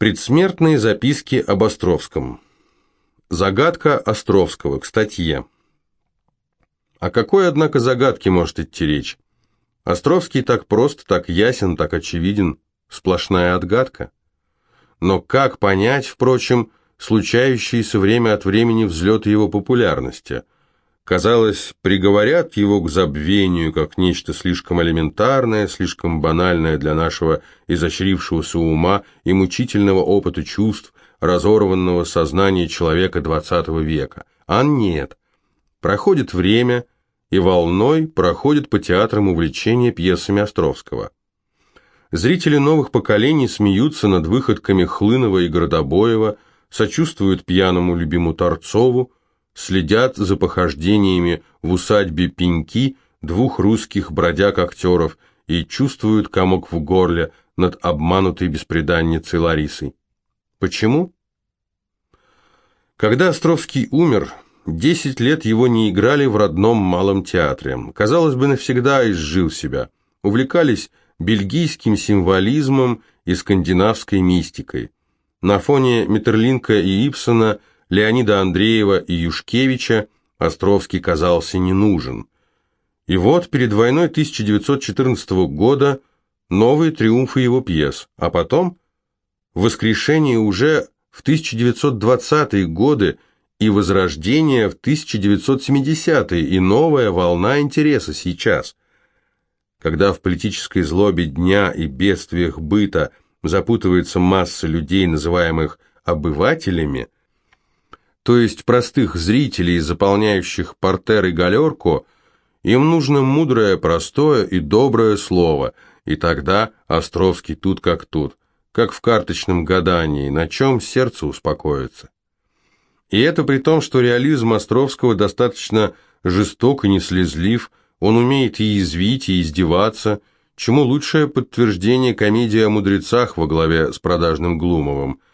Предсмертные записки об Островском. Загадка Островского к статье. О какой, однако, загадке может идти речь? Островский так прост, так ясен, так очевиден, сплошная отгадка. Но как понять, впрочем, случающиеся время от времени взлеты его популярности – Казалось, приговорят его к забвению, как нечто слишком элементарное, слишком банальное для нашего изощрившегося ума и мучительного опыта чувств, разорванного сознания человека XX века. А нет. Проходит время, и волной проходит по театрам увлечение пьесами Островского. Зрители новых поколений смеются над выходками Хлынова и Городобоева, сочувствуют пьяному любиму Торцову, следят за похождениями в усадьбе Пеньки двух русских бродяг-актеров и чувствуют комок в горле над обманутой беспреданницей Ларисой. Почему? Когда Островский умер, десять лет его не играли в родном малом театре. Казалось бы, навсегда изжил себя. Увлекались бельгийским символизмом и скандинавской мистикой. На фоне Метерлинка и Ипсона – Леонида Андреева и Юшкевича Островский казался не нужен. И вот перед войной 1914 года новые триумфы его пьес, а потом воскрешение уже в 1920-е годы и возрождение в 1970-е и новая волна интереса сейчас. Когда в политической злобе дня и бедствиях быта запутывается масса людей, называемых «обывателями», то есть простых зрителей, заполняющих портер и галерку, им нужно мудрое, простое и доброе слово, и тогда Островский тут как тут, как в карточном гадании, на чем сердце успокоится. И это при том, что реализм Островского достаточно жесток и неслезлив, он умеет и язвить, и издеваться, чему лучшее подтверждение комедии о мудрецах во главе с продажным Глумовым –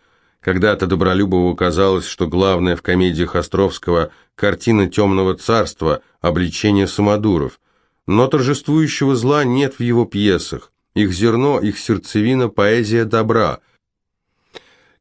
когда-то Добролюбову казалось, что главное в комедиях Островского – картина темного царства, обличение самодуров. Но торжествующего зла нет в его пьесах. Их зерно, их сердцевина – поэзия добра.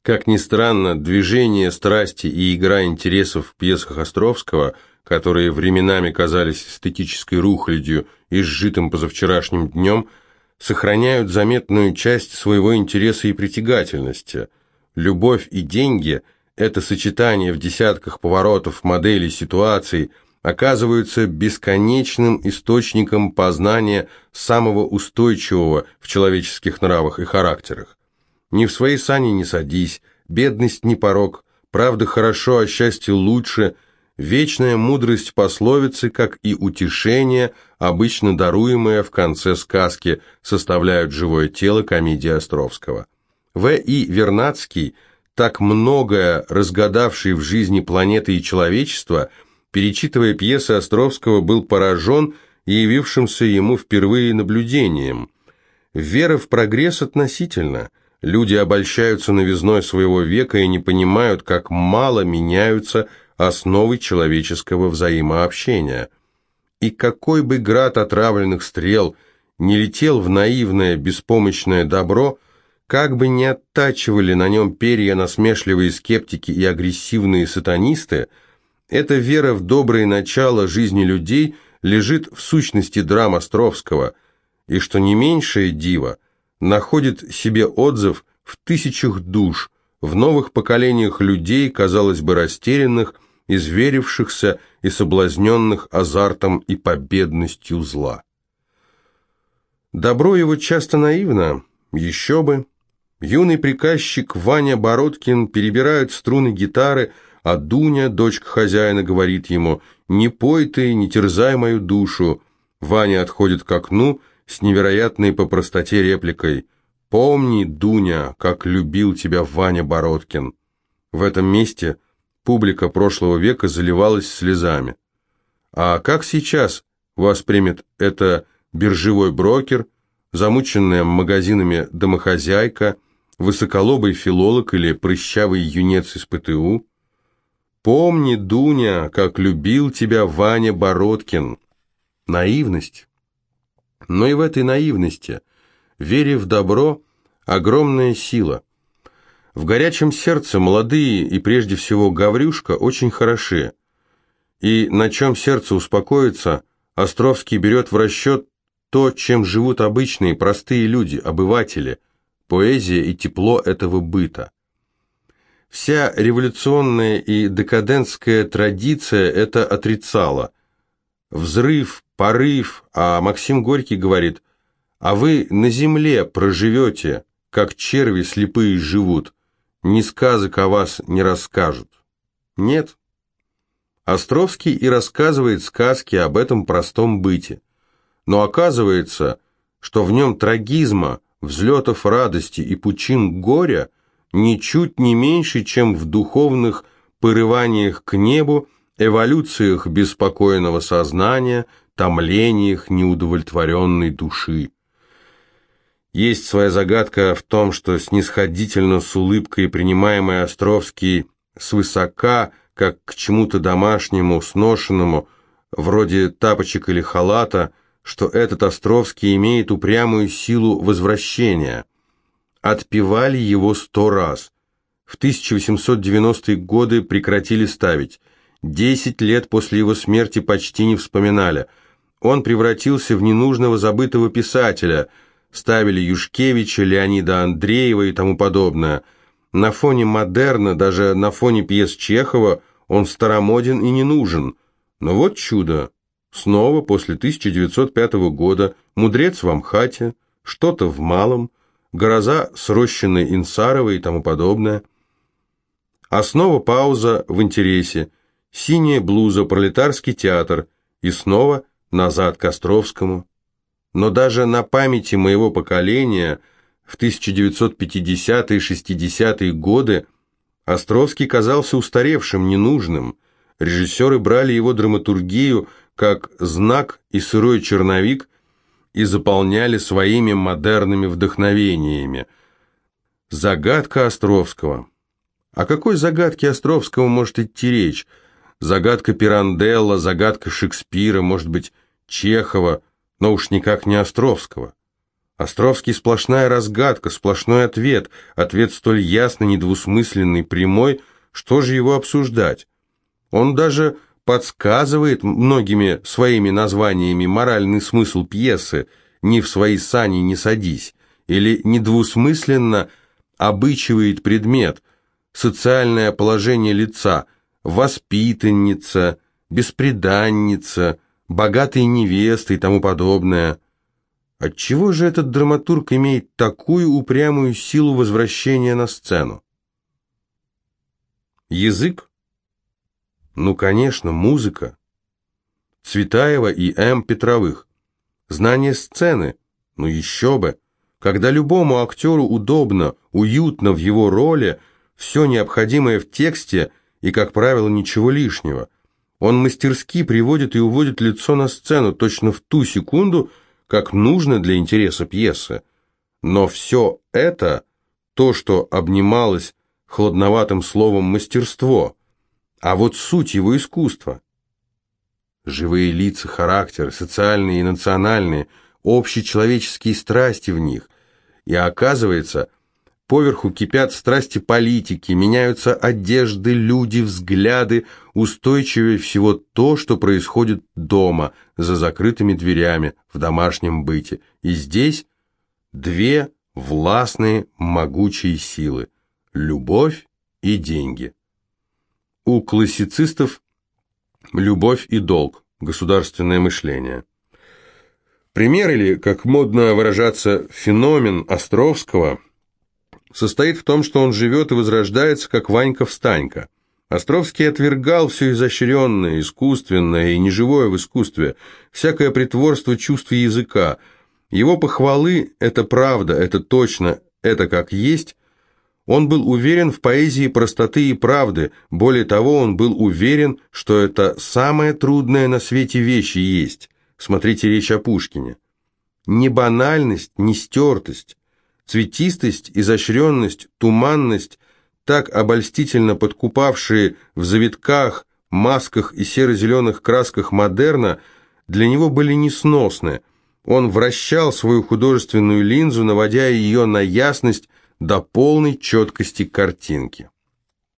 Как ни странно, движение страсти и игра интересов в пьесах Островского, которые временами казались эстетической рухлядью и сжитым позавчерашним днем, сохраняют заметную часть своего интереса и притягательности – Любовь и деньги – это сочетание в десятках поворотов моделей ситуаций оказываются бесконечным источником познания самого устойчивого в человеческих нравах и характерах. Ни в свои сани не садись, бедность не порог, правда хорошо, а счастье лучше – Вечная мудрость пословицы, как и утешение, обычно даруемое в конце сказки, составляют живое тело комедии Островского. В. И. Вернадский, так многое разгадавший в жизни планеты и человечества, перечитывая пьесы Островского, был поражен явившимся ему впервые наблюдением. Вера в прогресс относительно. Люди обольщаются новизной своего века и не понимают, как мало меняются основы человеческого взаимообщения. И какой бы град отравленных стрел не летел в наивное, беспомощное добро – как бы ни оттачивали на нем перья насмешливые скептики и агрессивные сатанисты, эта вера в добрые начала жизни людей лежит в сущности драм Островского, и, что не меньшее диво, находит себе отзыв в тысячах душ, в новых поколениях людей, казалось бы, растерянных, изверившихся и соблазненных азартом и победностью зла. Добро его часто наивно, еще бы, Юный приказчик Ваня Бородкин перебирает струны гитары, а Дуня, дочка хозяина, говорит ему «Не пой ты, не терзай мою душу». Ваня отходит к окну с невероятной по простоте репликой «Помни, Дуня, как любил тебя Ваня Бородкин». В этом месте публика прошлого века заливалась слезами. А как сейчас воспримет это биржевой брокер, замученная магазинами домохозяйка – высоколобый филолог или прыщавый юнец из ПТУ? Помни, Дуня, как любил тебя Ваня Бородкин. Наивность. Но и в этой наивности, вере в добро, огромная сила. В горячем сердце молодые и прежде всего Гаврюшка очень хороши. И на чем сердце успокоится, Островский берет в расчет то, чем живут обычные простые люди, обыватели, поэзия и тепло этого быта. Вся революционная и декадентская традиция это отрицала. Взрыв, порыв, а Максим Горький говорит, а вы на земле проживете, как черви слепые живут, ни сказок о вас не расскажут. Нет. Островский и рассказывает сказки об этом простом быте. Но оказывается, что в нем трагизма, взлетов радости и пучин горя ничуть не меньше, чем в духовных порываниях к небу, эволюциях беспокойного сознания, томлениях неудовлетворенной души. Есть своя загадка в том, что снисходительно с улыбкой принимаемый Островский свысока, как к чему-то домашнему, сношенному, вроде тапочек или халата, что этот Островский имеет упрямую силу возвращения. Отпевали его сто раз. В 1890-е годы прекратили ставить. Десять лет после его смерти почти не вспоминали. Он превратился в ненужного забытого писателя – ставили Юшкевича, Леонида Андреева и тому подобное. На фоне модерна, даже на фоне пьес Чехова, он старомоден и не нужен. Но вот чудо. Снова после 1905 года «Мудрец в Амхате», «Что-то в малом», «Гроза с рощиной Инсаровой» и тому подобное. А снова пауза в интересе, синяя блуза, пролетарский театр и снова назад к Островскому но даже на памяти моего поколения в 1950-е 60-е годы Островский казался устаревшим, ненужным. Режиссеры брали его драматургию как знак и сырой черновик и заполняли своими модерными вдохновениями. Загадка Островского. О какой загадке Островского может идти речь? Загадка Пиранделла, загадка Шекспира, может быть, Чехова – но уж никак не Островского. Островский сплошная разгадка, сплошной ответ, ответ столь ясный, недвусмысленный, прямой, что же его обсуждать? Он даже подсказывает многими своими названиями моральный смысл пьесы «Не в свои сани не садись» или недвусмысленно обычивает предмет, социальное положение лица, воспитанница, беспреданница – богатые невесты и тому подобное. Отчего же этот драматург имеет такую упрямую силу возвращения на сцену? Язык? Ну, конечно, музыка. Цветаева и М. Петровых. Знание сцены? Ну, еще бы. Когда любому актеру удобно, уютно в его роли, все необходимое в тексте и, как правило, ничего лишнего – он мастерски приводит и уводит лицо на сцену точно в ту секунду, как нужно для интереса пьесы. Но все это, то, что обнималось хладноватым словом мастерство, а вот суть его искусства. Живые лица, характер, социальные и национальные, общечеловеческие страсти в них. И оказывается, Поверху кипят страсти политики, меняются одежды, люди, взгляды, устойчивее всего то, что происходит дома, за закрытыми дверями, в домашнем быте. И здесь две властные, могучие силы – любовь и деньги. У классицистов любовь и долг, государственное мышление. Пример или, как модно выражаться, феномен Островского – состоит в том, что он живет и возрождается, как Ванька-встанька. Островский отвергал все изощренное, искусственное и неживое в искусстве, всякое притворство чувств языка. Его похвалы – это правда, это точно, это как есть. Он был уверен в поэзии простоты и правды, более того, он был уверен, что это самая трудная на свете вещь есть. Смотрите речь о Пушкине. Не банальность, не стертость, Цветистость, изощренность, туманность, так обольстительно подкупавшие в завитках, масках и серо-зеленых красках модерна, для него были несносны. Он вращал свою художественную линзу, наводя ее на ясность, до полной четкости картинки.